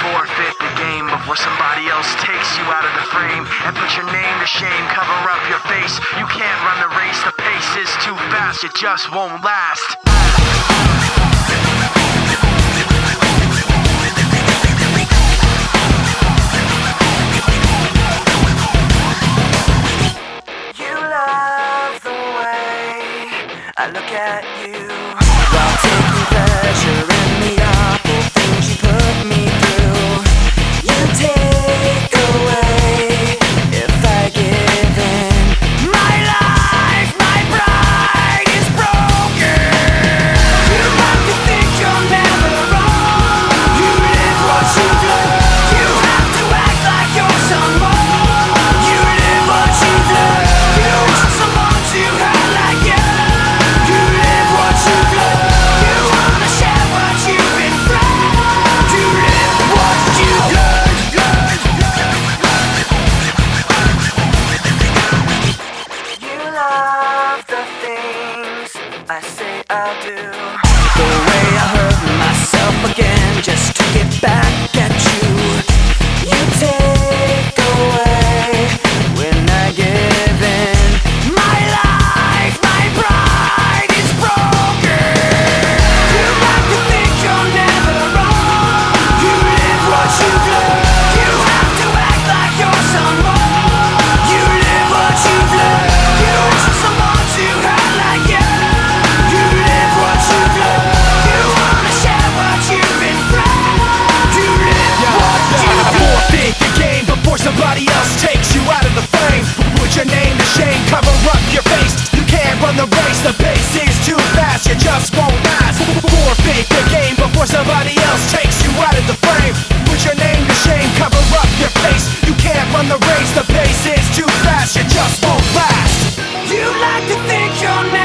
Forfeit the game before somebody else takes you out of the frame and put your name to shame, cover up your face. You can't run the race, the pace is too fast, it just won't last. I look at you. While taking pleasure I'll do. your name to shame, cover up your face. You can't run the race, the pace is too fast, you just won't last. Forfeit the game before somebody else takes you out of the frame. Put your name to shame, cover up your face. You can't run the race, the pace is too fast, you just won't last. You like to think you're